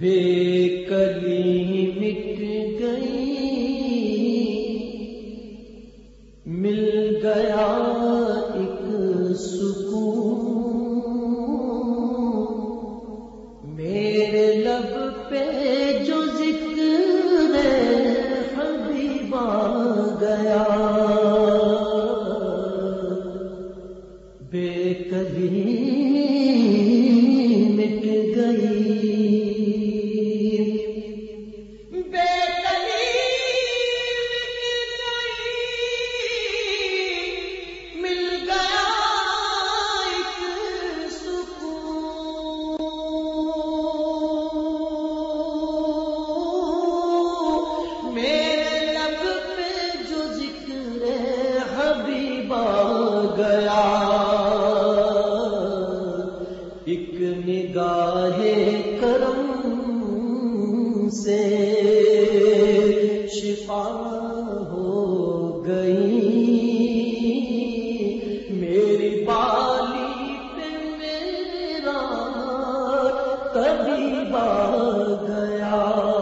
بے کلی ایک نگاہ کرم سے شفا ہو گئی۔ میری بالی پہ میرا کبھی آ گیا۔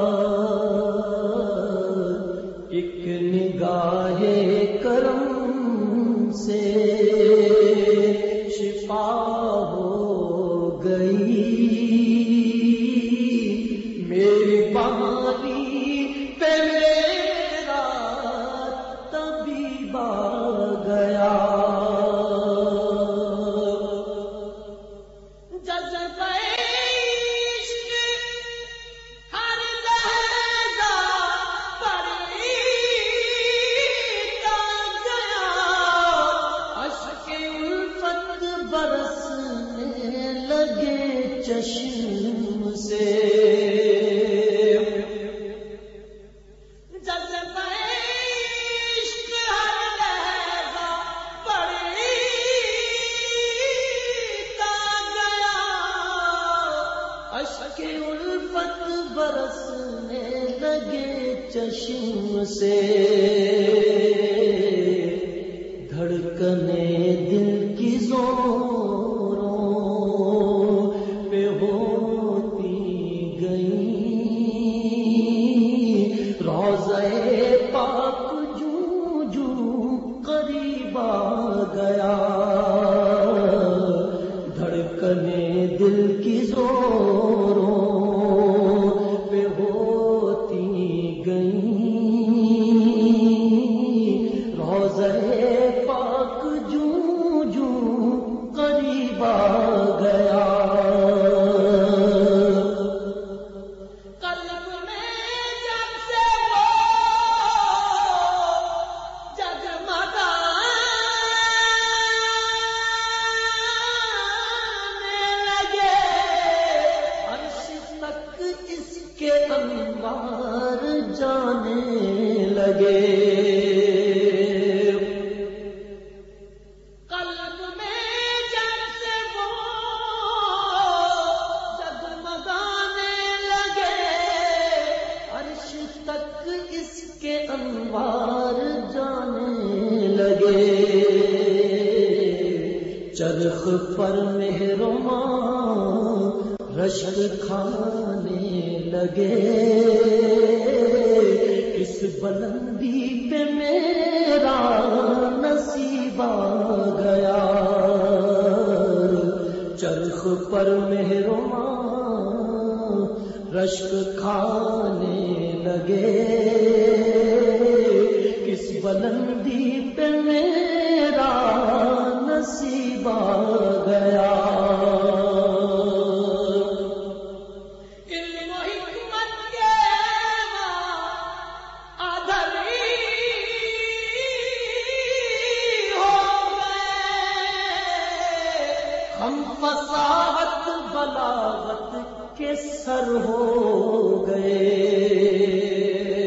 چشم سے۔ جذبہ الفت برسنے لگے چشم سے۔ آپ جو جو قریب آ گیا۔ کے انوار جانے لگے۔ قلب میں جب سے وہ جگمگانے لگے، عرش تک اس کے انوار جانے لگے۔ چرخ پر مہرما رشک کھانے لگے۔ اس بلندی پہ میرا نصیب آ گیا۔ چرخ پر مہرما رشک کھانے لگے۔ کس بلندی پہ میرا نصیب آ ہم فساحت بلاوت کے سر ہو گئے۔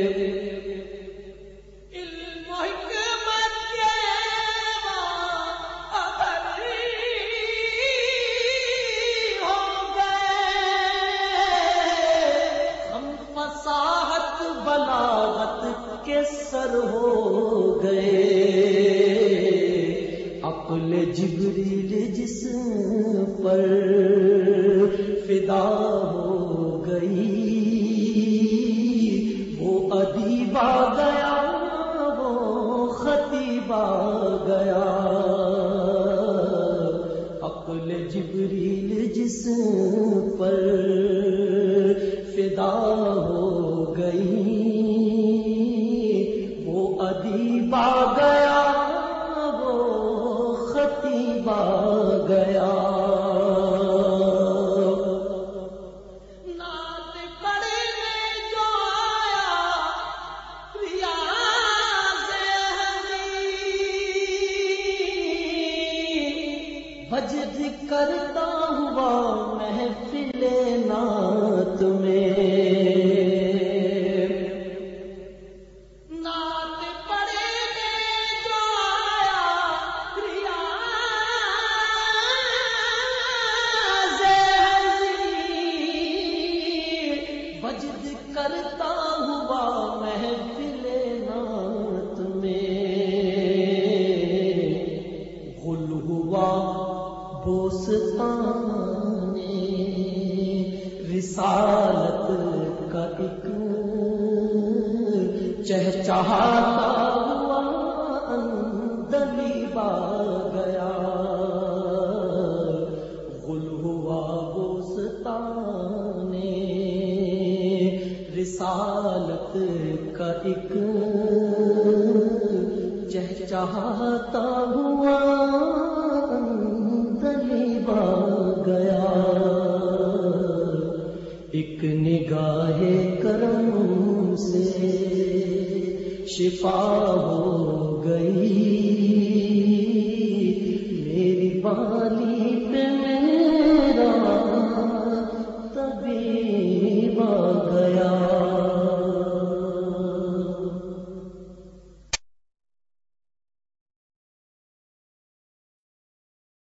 پا گیا۔ عقل جبریل جس پر فدا ہو گئی وہ ادیبا گیا۔ کرتا ہوا محفل نعت میں۔ نعت پڑھنے جو آیا ریاض کرتا ہوا محفل بوستان رسالت کا ایک چہچہاتا ہوا اندلیبا گیا۔ غل ہوا بوستان رسالت کا ایک چہچہاتا ہوا نگاہ کرم سے شفا ہو